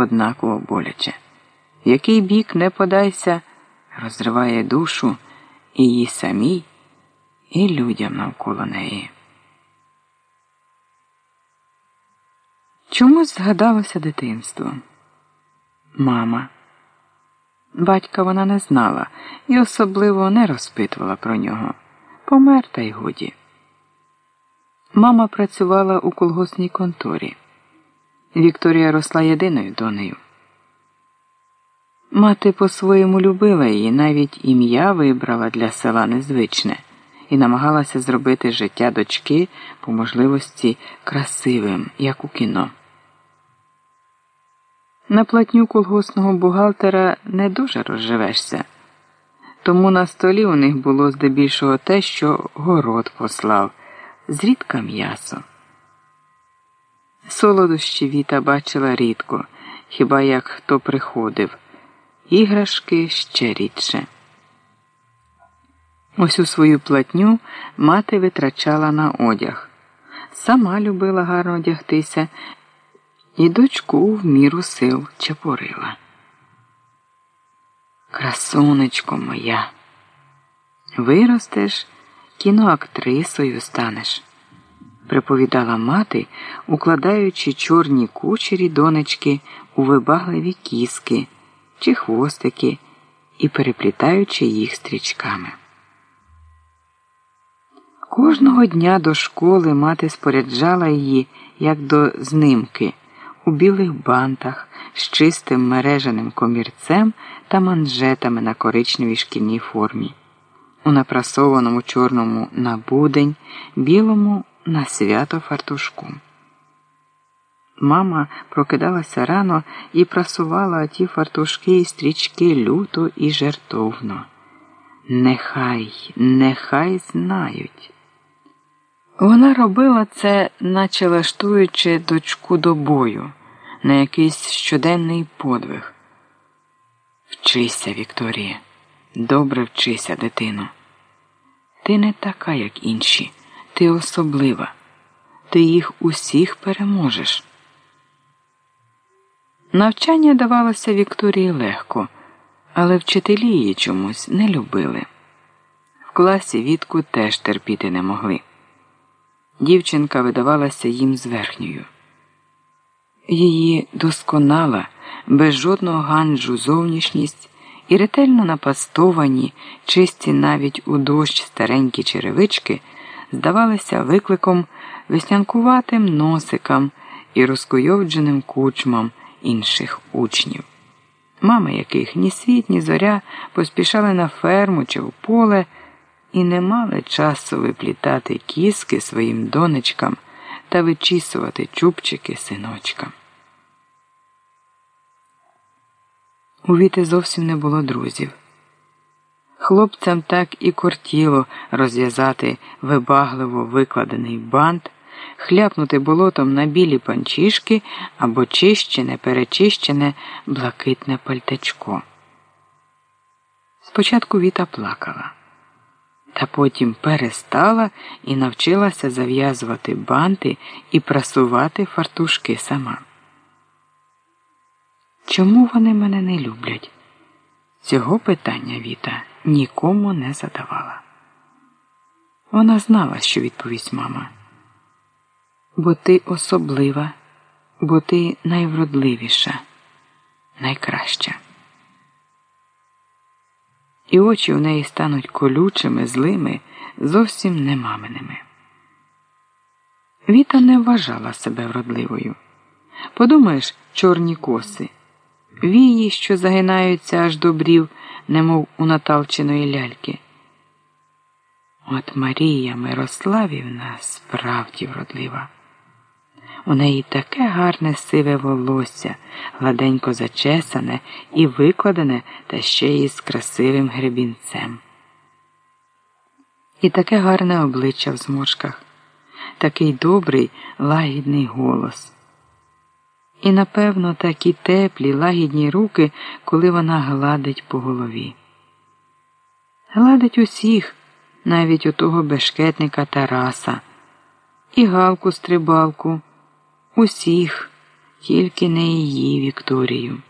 однаково боляче. Який бік не подайся, розриває душу і їй самій, і людям навколо неї. Чомусь згадалося дитинство. Мама. Батька вона не знала і особливо не розпитувала про нього. Помер та й годі. Мама працювала у колгосній конторі. Вікторія росла єдиною донею. Мати по-своєму любила її, навіть ім'я вибрала для села незвичне і намагалася зробити життя дочки по можливості красивим, як у кіно. На платню колгосного бухгалтера не дуже розживешся, тому на столі у них було здебільшого те, що город послав, зрідка м'ясо. Солодощі Віта бачила рідко, хіба як хто приходив, іграшки ще рідше. Ось у свою платню мати витрачала на одяг. Сама любила гарно одягтися і дочку в міру сил чепурила. Красунечко моя, виростеш, кіноактрисою станеш, приповідала мати, укладаючи чорні кучері донечки у вибагливі кіски чи хвостики і переплітаючи їх стрічками. Кожного дня до школи мати споряджала її як до знимки у білих бантах з чистим мережаним комірцем та манжетами на коричневій шкільній формі, у напрасованому чорному на будень, білому на свято фартушку. Мама прокидалася рано і прасувала ті фартушки і стрічки люто і жертовно. Нехай, нехай знають. Вона робила це, наче лаштуючи дочку до бою на якийсь щоденний подвиг. Вчися, Вікторія, добре вчися, дитино. Ти не така, як інші, ти особлива, ти їх усіх переможеш. Навчання давалося Вікторії легко, але вчителі її чомусь не любили. В класі Вітку теж терпіти не могли. Дівчинка видавалася їм зверхньою. Її досконала, без жодного ганджу зовнішність і ретельно напастовані, чисті навіть у дощ старенькі черевички, здавалися викликом веснянкуватим носикам і розкуйовдженим кучмам інших учнів, мами яких ні світ, ні зоря поспішали на ферму чи в поле і не мали часу виплітати кіски своїм донечкам та вичісувати чубчики синочкам. У Віти зовсім не було друзів. Хлопцям так і кортіло розв'язати вибагливо викладений бант, хляпнути болотом на білі панчішки або чищене, перечищене блакитне пальтечко. Спочатку Віта плакала, та потім перестала і навчилася зав'язувати банти і прасувати фартушки сама. Чому вони мене не люблять? Цього питання Віта нікому не задавала. Вона знала, що відповість мама. Бо ти особлива, бо ти найвродливіша, найкраща. І очі у неї стануть колючими, злими, зовсім не маминими. Віта не вважала себе вродливою. Подумаєш, чорні коси вії, що загинаються аж до брів, немов у наталченої ляльки. От Марія Мирославівна справді вродлива. У неї таке гарне сиве волосся, гладенько зачесане і викладене та ще й з красивим гребінцем. І таке гарне обличчя в зморшках, такий добрий лагідний голос. І, напевно, такі теплі, лагідні руки, коли вона гладить по голові. Гладить усіх, навіть у того бешкетника Тараса, і галку стрибалку, усіх, Тільки не її Вікторію.